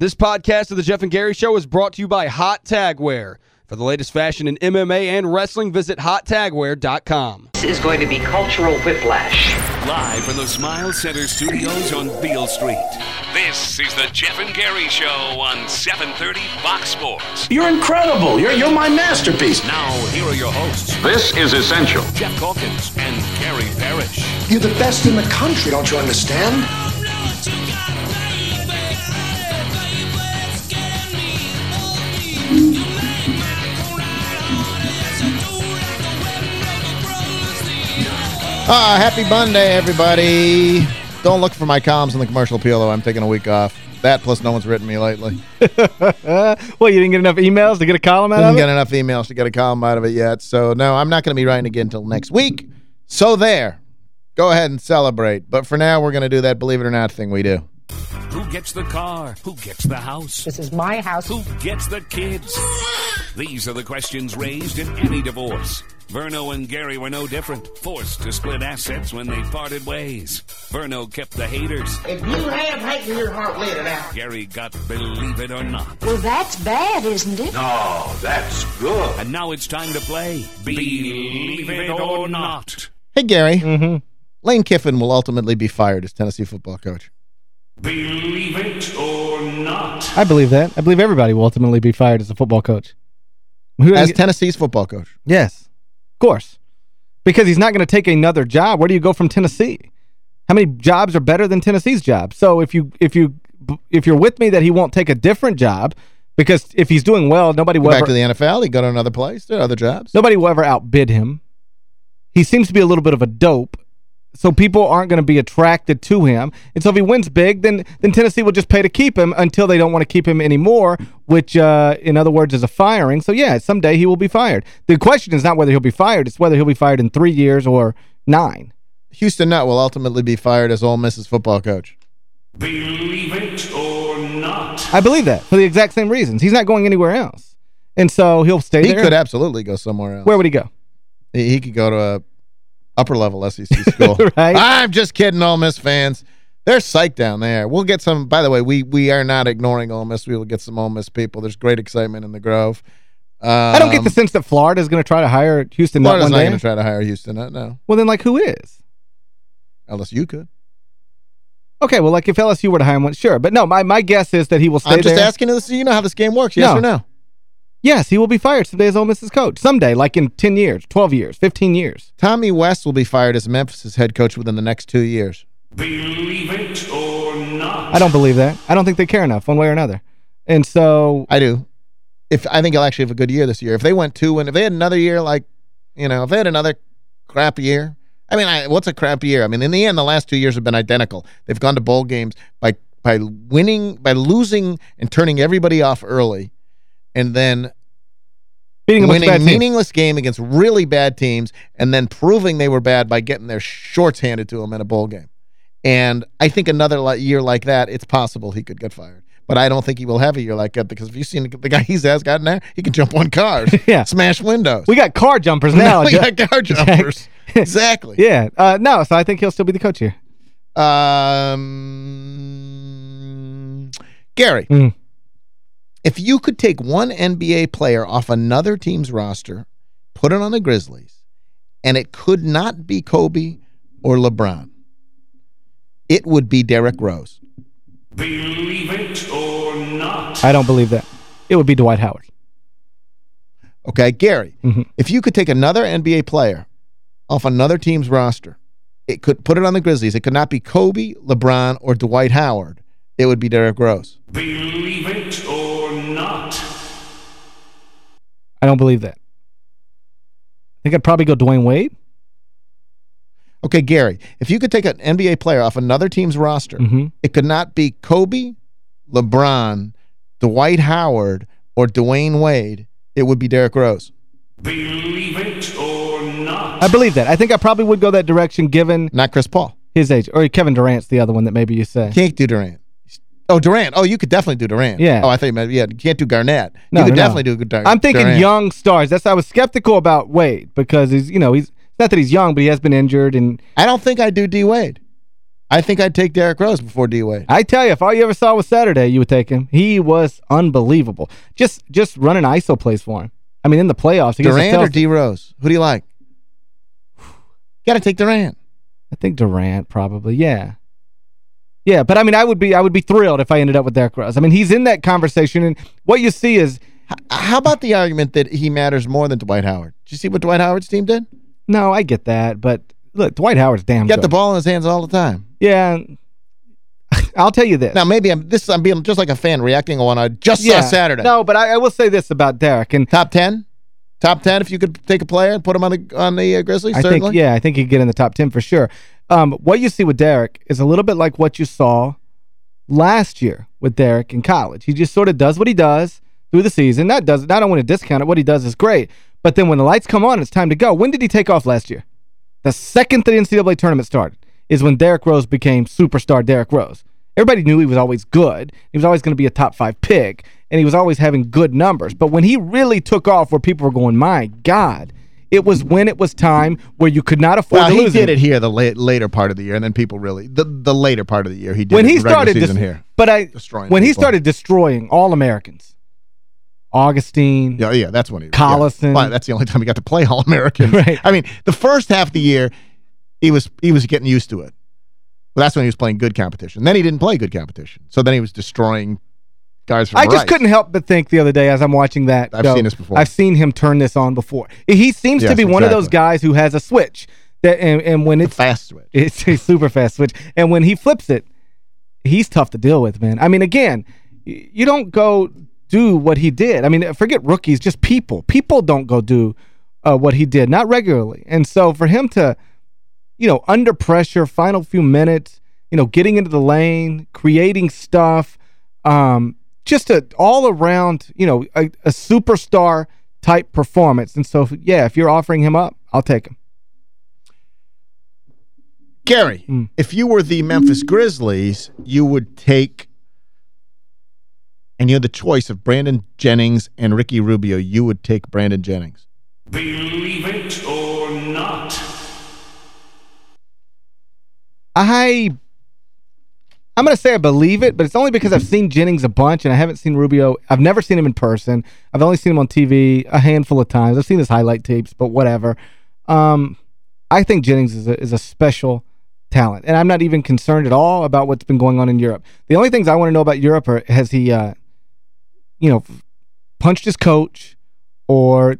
This podcast of the Geoff and Gary Show is brought to you by Hot Tagwear. For the latest fashion in MMA and wrestling, visit hottagwear.com. This is going to be cultural whiplash. Live from the Smile Center studios on Beale Street. This is the Geoff and Gary Show on 730 Fox Sports. You're incredible. You're, you're my masterpiece. Now, here are your hosts, This is essential. Geoff Calkins and Gary Parrish. You're the best in the country, don't you understand? Ah, happy Monday, everybody. Don't look for my columns in the commercial appeal, though. I'm taking a week off. That plus no one's written me lately. well, you didn't get enough emails to get a column out of. Didn't get enough emails to get a column out of it yet. So, no, I'm not going to be writing again until next week. So there. Go ahead and celebrate. But for now, we're going to do that believe it or not thing we do. Who gets the car? Who gets the house? This is my house. Who gets the kids? These are the questions raised in any divorce. Verno and Gary were no different, forced to split assets when they parted ways. Verno kept the haters. If you have hate in your heart, let it out. Gary got believe it or not. Well, that's bad, isn't it? No, that's good. And now it's time to play Believe It or Not. Hey, Gary. Mm-hmm. Lane Kiffin will ultimately be fired as Tennessee football coach. Believe it or not. I believe that. I believe everybody will ultimately be fired as a football coach. Who As Tennessee's football coach. Yes, of course. Because he's not going to take another job. Where do you go from Tennessee? How many jobs are better than Tennessee's job? So if you if you if you're with me that he won't take a different job because if he's doing well, nobody Go will back ever, to the NFL. He go to another place. Other jobs. nobody will ever outbid him. He seems to be a little bit of a dope. So people aren't going to be attracted to him. And so if he wins big, then then Tennessee will just pay to keep him until they don't want to keep him anymore, which, uh, in other words, is a firing. So, yeah, someday he will be fired. The question is not whether he'll be fired. It's whether he'll be fired in three years or nine. Houston Nutt will ultimately be fired as Ole Miss's football coach. Believe it or not. I believe that for the exact same reasons. He's not going anywhere else. And so he'll stay He there. could absolutely go somewhere else. Where would he go? He, he could go to a upper level SEC school. Right. I'm just kidding, Ole Miss fans. They're psyched down there. We'll get some, by the way, we we are not ignoring Ole Miss. We will get some Ole Miss people. There's great excitement in the Grove. Um, I don't get the sense that Florida's going to try to hire Houston Nutt Florida's one not going to try to hire Houston. No, no. Well, then, like, who is? LSU could. Okay, well, like, if LSU were to hire him, one, sure. But no, my, my guess is that he will stay I'm just there. asking to see, you know how this game works, yes No. or no? Yes, he will be fired someday as Ole Miss's coach. Someday, like in 10 years, 12 years, 15 years. Tommy West will be fired as Memphis' head coach within the next two years. Believe it or not. I don't believe that. I don't think they care enough one way or another. And so, I do. If I think he'll actually have a good year this year. If they went two and if they had another year like, you know, if they had another crap year. I mean, I, what's a crap year? I mean, in the end, the last two years have been identical. They've gone to bowl games by by winning, by losing and turning everybody off early, and then beating winning a meaningless game against really bad teams, and then proving they were bad by getting their shorts handed to them in a bowl game. And I think another year like that, it's possible he could get fired. But I don't think he will have a year like that because if you've seen the guy he's has gotten there, he can jump on cars, Yeah. smash windows. We got car jumpers now. we got car jumpers. exactly. yeah. Uh, no, so I think he'll still be the coach here. Um, Gary, Mm. If you could take one NBA player off another team's roster, put it on the Grizzlies, and it could not be Kobe or LeBron, it would be Derrick Rose. Believe it or not. I don't believe that. It would be Dwight Howard. Okay, Gary, Mhm. if you could take another NBA player off another team's roster, it could put it on the Grizzlies. It could not be Kobe, LeBron, or Dwight Howard. It would be Derrick Rose. Believe it or not. I don't believe that. I think I'd probably go Dwyane Wade. Okay, Gary, if you could take an NBA player off another team's roster, Mhm. it could not be Kobe, LeBron, Dwight Howard, or Dwyane Wade. It would be Derrick Rose. Believe it or not. I believe that. I think I probably would go that direction given Not Chris Paul. his age. Or Kevin Durant's the other one that maybe you say. Can't do Durant. Oh, Durant. Oh, you could definitely do Durant. Yeah. Oh, I thought you meant, yeah, you can't do Garnett. No, you could no, definitely do Durant. I'm thinking Durant. young stars. That's why I was skeptical about Wade because he's, you know, he's not that he's young, but he has been injured and I don't think I'd do D. Wade. I think I'd take Derrick Rose before D-Wade. I tell you, if all you ever saw was Saturday, you would take him. He was unbelievable. Just just running ISO plays for him. I mean, in the playoffs. Durant or D. Rose? Who do you like? Got to take Durant. I think Durant probably, yeah. Yeah, but I mean, I would be I would be thrilled if I ended up with Derrick Rose. I mean, he's in that conversation, and what you see is, How about the argument that he matters more than Dwight Howard? Did you see what Dwight Howard's team did? no, I get that, but look, Dwight Howard's damn Got the ball in his hands all the time. Yeah, I'll tell you this. Now, maybe I'm this. I'm being just like a fan reacting on I just yeah, saw Saturday. No, but I, I will say this about Derrick, and Top 10? Top 10 if you could take a player and put him on the on the uh, Grizzlies, I certainly? think, yeah, I think he'd get in the top 10 for sure. Um, what you see with Derrick is a little bit like what you saw last year with Derrick in college. He just sort of does what he does through the season. That does I don't want to discount it. What he does is great. But then when the lights come on, it's time to go. When did he take off last year? The second the NCAA tournament started is when Derrick Rose became superstar Derrick Rose. Everybody knew he was always good. He was always going to be a top five pick, and he was always having good numbers. But when he really took off where people were going, my God, it was when it was time where you could not afford Well, to he did him. it here the late, later part of the year, and then people really the the later part of the year he did when it he in the regular started season here. But I Destroying when he started destroying all Americans, Augustin, Yeah, yeah, that's when he Collison. Yeah. Well, that's the only time he got to play All American. Right. I mean, the first half of the year, he was he was getting used to it. But that's when he was playing good competition. Then he didn't play good competition. So then he was destroying guys I just Rice. couldn't help but think the other day as I'm watching that. I've go, seen this before. I've seen him turn this on before. He seems to Yes, be one of those guys who has a switch. that And, and when it's fast switch. It's a super fast switch. And when he flips it, he's tough to deal with, man. I mean, again, you don't go do what he did. I mean, forget rookies, just people. People don't go do uh, what he did, not regularly. And so for him to, you know, under pressure, final few minutes, you know, getting into the lane, creating stuff, um, just a all-around, you know, a, a superstar type performance. And so, yeah, if you're offering him up, I'll take him. Gary, Hmm. if you were the Memphis Grizzlies, you would take and you had the choice of Brandon Jennings and Ricky Rubio, you would take Brandon Jennings. Believe it or not. I I'm going to say I believe it, but it's only because I've seen Jennings a bunch and I haven't seen Rubio. I've never seen him in person. I've only seen him on TV a handful of times. I've seen his highlight tapes, but whatever. Um, I think Jennings is a, is a special talent, and I'm not even concerned at all about what's been going on in Europe. The only things I want to know about Europe are has he, uh, you know, punched his coach or,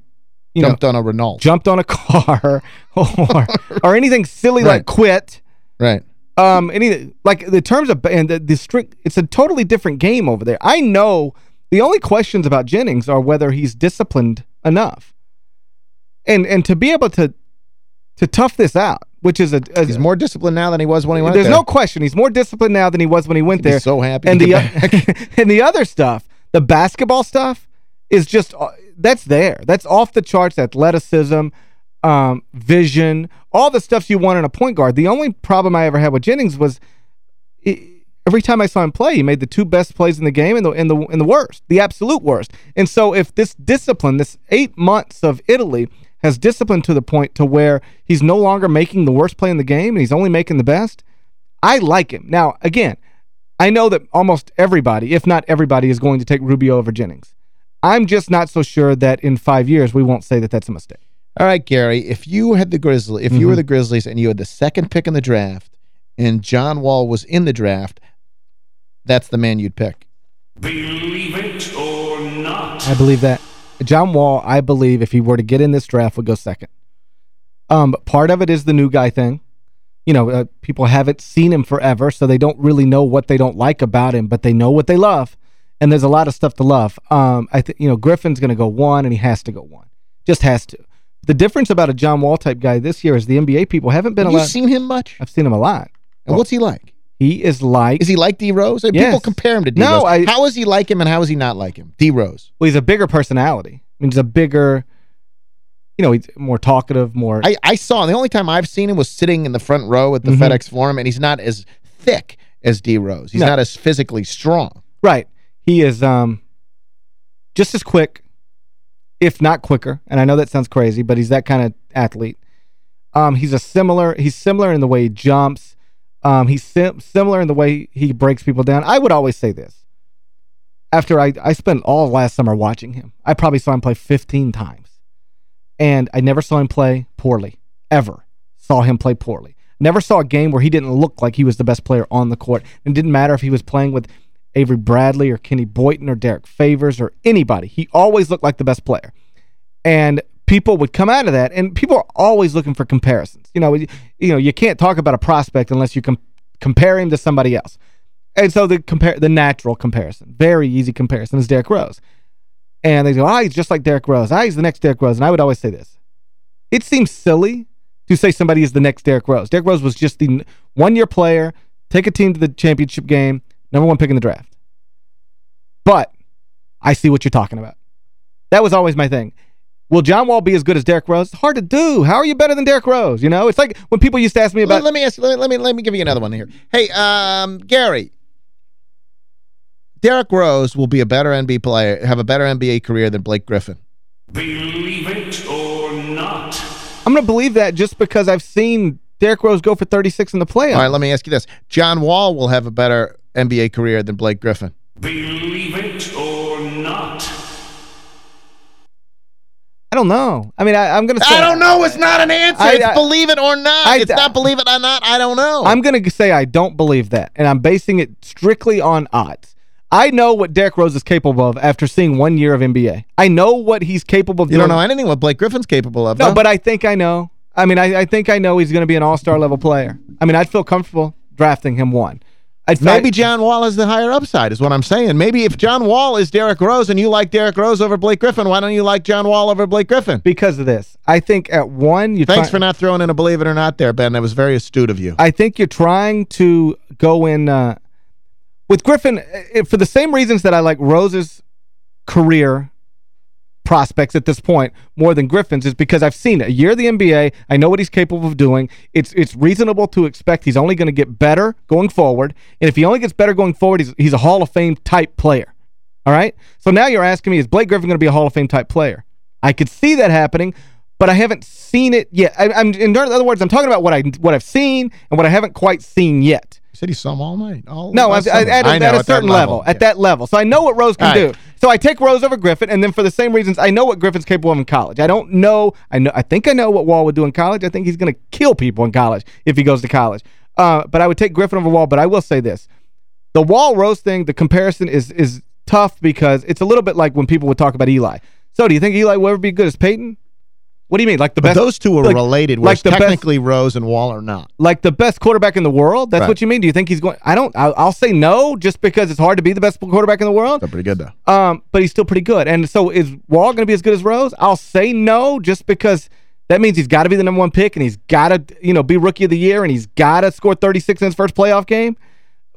you Jumped know, on a Renault. jumped on a car or, or anything silly like quit. Right. Um, any like the terms of and the, the string, it's a totally different game over there. I know the only questions about Jennings are whether he's disciplined enough, and and to be able to to tough this out, which is a, a He's more disciplined now than he was when he went there. there's there. no question he's more disciplined now than he was when he went He'd there. so happy And the and the other stuff, the basketball stuff, is just uh, that's there. That's off the charts. Athleticism, um, vision, all the stuff you want in a point guard. The only problem I ever had with Jennings was i every time I saw him play, he made the two best plays in the game and the in the in the worst, the absolute worst. And so if this discipline, this eight months of Italy has disciplined to the point to where he's no longer making the worst play in the game and he's only making the best, I like him. Now, again, I know that almost everybody, if not everybody, is going to take Rubio over Jennings. I'm just not so sure that in five years we won't say that that's a mistake. All right, Gary, if you had the Grizzlies, if you Mm-hmm. were the Grizzlies and you had the second pick in the draft and John Wall was in the draft, that's the man you'd pick. Believe it or not. I believe that. John Wall, I believe, if he were to get in this draft, would go second. Um, part of it is the new guy thing. You know, uh, people haven't seen him forever, so they don't really know what they don't like about him, but they know what they love. And there's a lot of stuff to love. Um, I think you know Griffin's going to go one, and he has to go one, just has to. The difference about a John Wall type guy this year is the NBA people haven't been Have you allowed. seen him much? I've seen him a lot. And what's he like? He is like Is he like D-Rose? People compare him to No, D-Rose. I- How is he like him and how is he not like him? D-Rose. well, he's a bigger personality. I mean, he's a bigger, you know, he's more talkative, more. I, I saw him. The only time I've seen him was sitting in the front row at the Mhm. FedEx Forum, and he's not as thick as D-Rose. He's No. not as physically strong. Right. He is um just as quick, if not quicker. And I know that sounds crazy, but he's that kind of athlete. Um, he's a similar he's similar in the way he jumps. Um, he's sim similar in the way he breaks people down. I would always say this. After I, I spent all last summer watching him, I probably saw him play 15 times. And I never saw him play poorly, ever. Saw him play poorly. Never saw a game where he didn't look like he was the best player on the court. It didn't matter if he was playing with Avery Bradley or Kenny Boynton or Derrick Favors or anybody. He always looked like the best player. And people would come out of that, and people are always looking for comparisons. You know, you, you know, you can't talk about a prospect unless you com compare him to somebody else. And so the compare the natural comparison, very easy comparison, is Derrick Rose. And they go, oh, he's just like Derrick Rose. Ah, he's the next Derrick Rose. And I would always say this. It seems silly to say somebody is the next Derrick Rose. Derrick Rose was just the one-year player, take a team to the championship game, number one pick in the draft. But I see what you're talking about. That was always my thing. Will John Wall be as good as Derrick Rose? It's hard to do. How are you better than Derrick Rose? You know, it's like when people used to ask me about... Let, let me ask let me, let me let me give you another one here. Hey, um, Gary, Derrick Rose will be a better NBA player, have a better NBA career than Blake Griffin. Believe it or not. I'm going to believe that just because I've seen Derrick Rose go for 36 in the playoffs. All right, let me ask you this. John Wall will have a better NBA career than Blake Griffin. Believe it or not. I don't know. I mean, I, am going to say... I don't know. It's not an answer. I, it's believe it or not. I, it's not believe it or not. I don't know. I'm going to say I don't believe that, and I'm basing it strictly on odds. I know what Derrick Rose is capable of after seeing one year of NBA. I know what he's capable of You don't know anything what Blake Griffin's capable of, No, though. but I think I know. I mean, I, I think I know he's going to be an all-star level player. I mean, I'd feel comfortable drafting him one. Maybe John Wall has the higher upside is what I'm saying. Maybe if John Wall is Derrick Rose and you like Derrick Rose over Blake Griffin, why don't you like John Wall over Blake Griffin? Because of this. I think at one... you Thanks for not throwing in a believe it or not there, Ben. That was very astute of you. I think you're trying to go in... Uh, with Griffin, for the same reasons that I like Rose's career prospects at this point more than Griffin's is because I've seen it. A year of the NBA, I know what he's capable of doing. It's it's reasonable to expect he's only going to get better going forward. And if he only gets better going forward, he's, he's a Hall of Fame type player. All right? So now you're asking me, is Blake Griffin going to be a Hall of Fame type player? I could see that happening, but I haven't seen it yet. I, am in other words, I'm talking about what I what I've seen and what I haven't quite seen yet. You said he saw all night. All no, at, at, at, at, a certain level. level. At yeah. that level. So I know what Rose can right. do. So I take Rose over Griffin, and then for the same reasons, I know what Griffin's capable of in college. I don't know. I know. I think I know what Wall would do in college. I think he's going to kill people in college if he goes to college. Uh, but I would take Griffin over Wall. But I will say this. The Wall-Rose thing, the comparison is is tough because it's a little bit like when people would talk about Eli. So do you think Eli will ever be good as Peyton? What do you mean? Like the but best those two are like, related, whereas like technically best, Rose and Wall are not. Like the best quarterback in the world? That's right. what you mean? Do you think he's going I don't I'll, I'll, say no just because it's hard to be the best quarterback in the world. They're pretty good though. Um but he's still pretty good. And so is Wall going to be as good as Rose? I'll say no just because that means he's got to be the number one pick and he's got to, you know, be rookie of the year and he's got to score 36 in his first playoff game.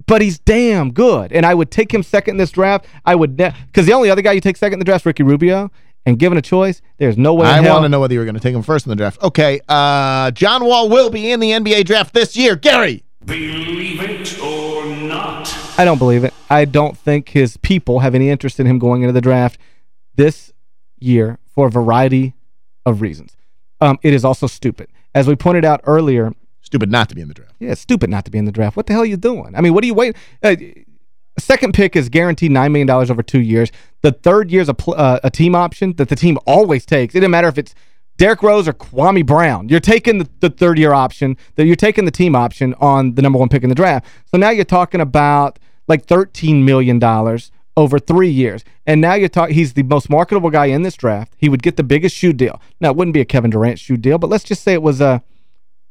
But he's damn good. And I would take him second in this draft. I would because the only other guy you take second in the draft is Ricky Rubio and given a choice, there's no way I want to know whether you were going to take him first in the draft. Okay, uh, John Wall will be in the NBA draft this year. Gary. Believe it or not. I don't believe it. I don't think his people have any interest in him going into the draft this year for a variety of reasons. Um, it is also stupid. As we pointed out earlier... Stupid not to be in the draft. Yeah, stupid not to be in the draft. What the hell are you doing? I mean, what are you waiting... Uh, second pick is guaranteed $9 million over two years. The third year is a, uh, a team option that the team always takes. It doesn't matter if it's Derrick Rose or Kwame Brown. You're taking the, the third-year option. That You're taking the team option on the number one pick in the draft. So now you're talking about like $13 million over three years. And now you're talking, he's the most marketable guy in this draft. He would get the biggest shoe deal. Now, it wouldn't be a Kevin Durant shoe deal, but let's just say it was a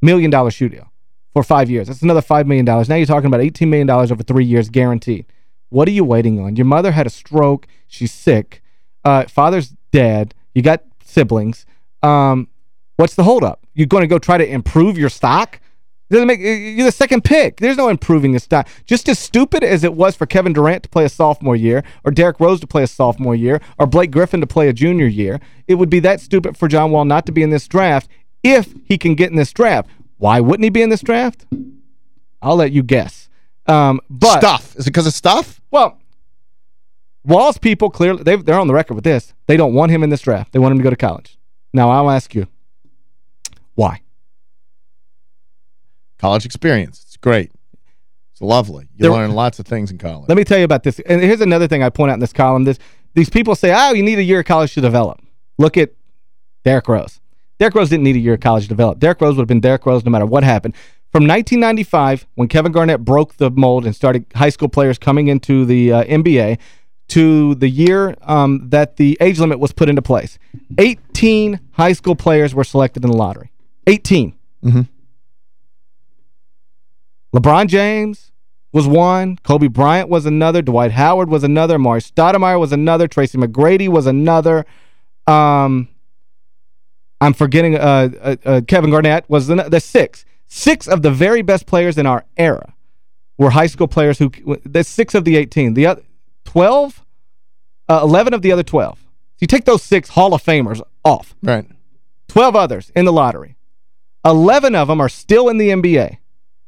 million-dollar shoe deal for five years. That's another $5 million. Now you're talking about $18 million over three years guaranteed. What are you waiting on? Your mother had a stroke. She's sick. Uh, father's dead. You got siblings. Um, what's the holdup? You're going to go try to improve your stock? Doesn't make you're the second pick. There's no improving the stock. Just as stupid as it was for Kevin Durant to play a sophomore year, or Derrick Rose to play a sophomore year, or Blake Griffin to play a junior year, it would be that stupid for John Wall not to be in this draft if he can get in this draft. Why wouldn't he be in this draft? I'll let you guess. Um, but Stuff. Is it because of stuff? Well, Wall's people clearly, they they're on the record with this. They don't want him in this draft. They want him to go to college. Now, I'll ask you, why? College experience. It's great. It's lovely. You There- learn lots of things in college. Let me tell you about this. And here's another thing I point out in this column. This These people say, oh, you need a year of college to develop. Look at Derrick Rose. Derrick Rose didn't need a year of college to develop. Derrick Rose would have been Derrick Rose no matter what happened. From 1995, when Kevin Garnett broke the mold and started high school players coming into the uh, NBA, to the year um, that the age limit was put into place, 18 high school players were selected in the lottery. 18. Mhm. LeBron James was one. Kobe Bryant was another. Dwight Howard was another. Amar'e Stoudemire was another. Tracy McGrady was another. Um, I'm forgetting uh, uh, uh, Kevin Garnett was the, the six. Six of the very best players in our era were high school players who that's six of the 18. The other 12 uh, 11 of the other 12. So you take those six Hall of Famers off. Right. 12 others in the lottery. 11 of them are still in the NBA,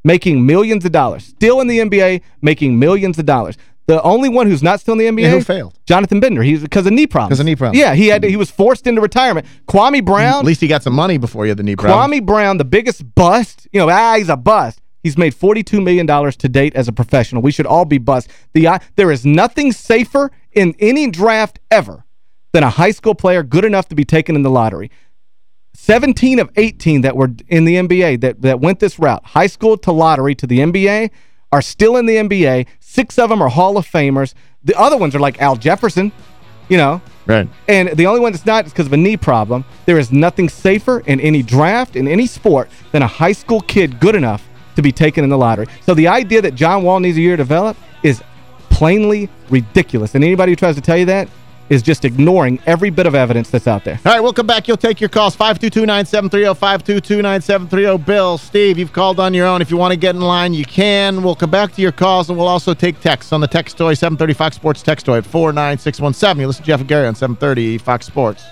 making millions of dollars. Still in the NBA, making millions of dollars. The only one who's not still in the NBA? Yeah, who failed? Jonathan Bender. He's because of knee problems. 'Cause of knee problems. Yeah, he had to, he was forced into retirement. Kwame Brown. At least he got some money before he had the knee problem. Kwame Brown, the biggest bust, you know, ah, he's a bust. He's made $42 million to date as a professional. We should all be bust. The uh, There is nothing safer in any draft ever than a high school player good enough to be taken in the lottery. 17 of 18 that were in the NBA that, that went this route, high school to lottery to the NBA, are still in the NBA. Six of them are Hall of Famers. The other ones are like Al Jefferson, you know, Right. and the only one that's not is because of a knee problem. There is nothing safer in any draft, in any sport, than a high school kid good enough to be taken in the lottery. So the idea that John Wall needs a year to develop is plainly ridiculous. And anybody who tries to tell you that is just ignoring every bit of evidence that's out there. All right, we'll come back. You'll take your calls. 522-9730, 522-9730. Bill, Steve, you've called on your own. If you want to get in line, you can. We'll come back to your calls, and we'll also take texts on the text story, 730 Fox Sports text story at 49617. You listen to Geoff and Gary on 730 Fox Sports.